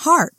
heart.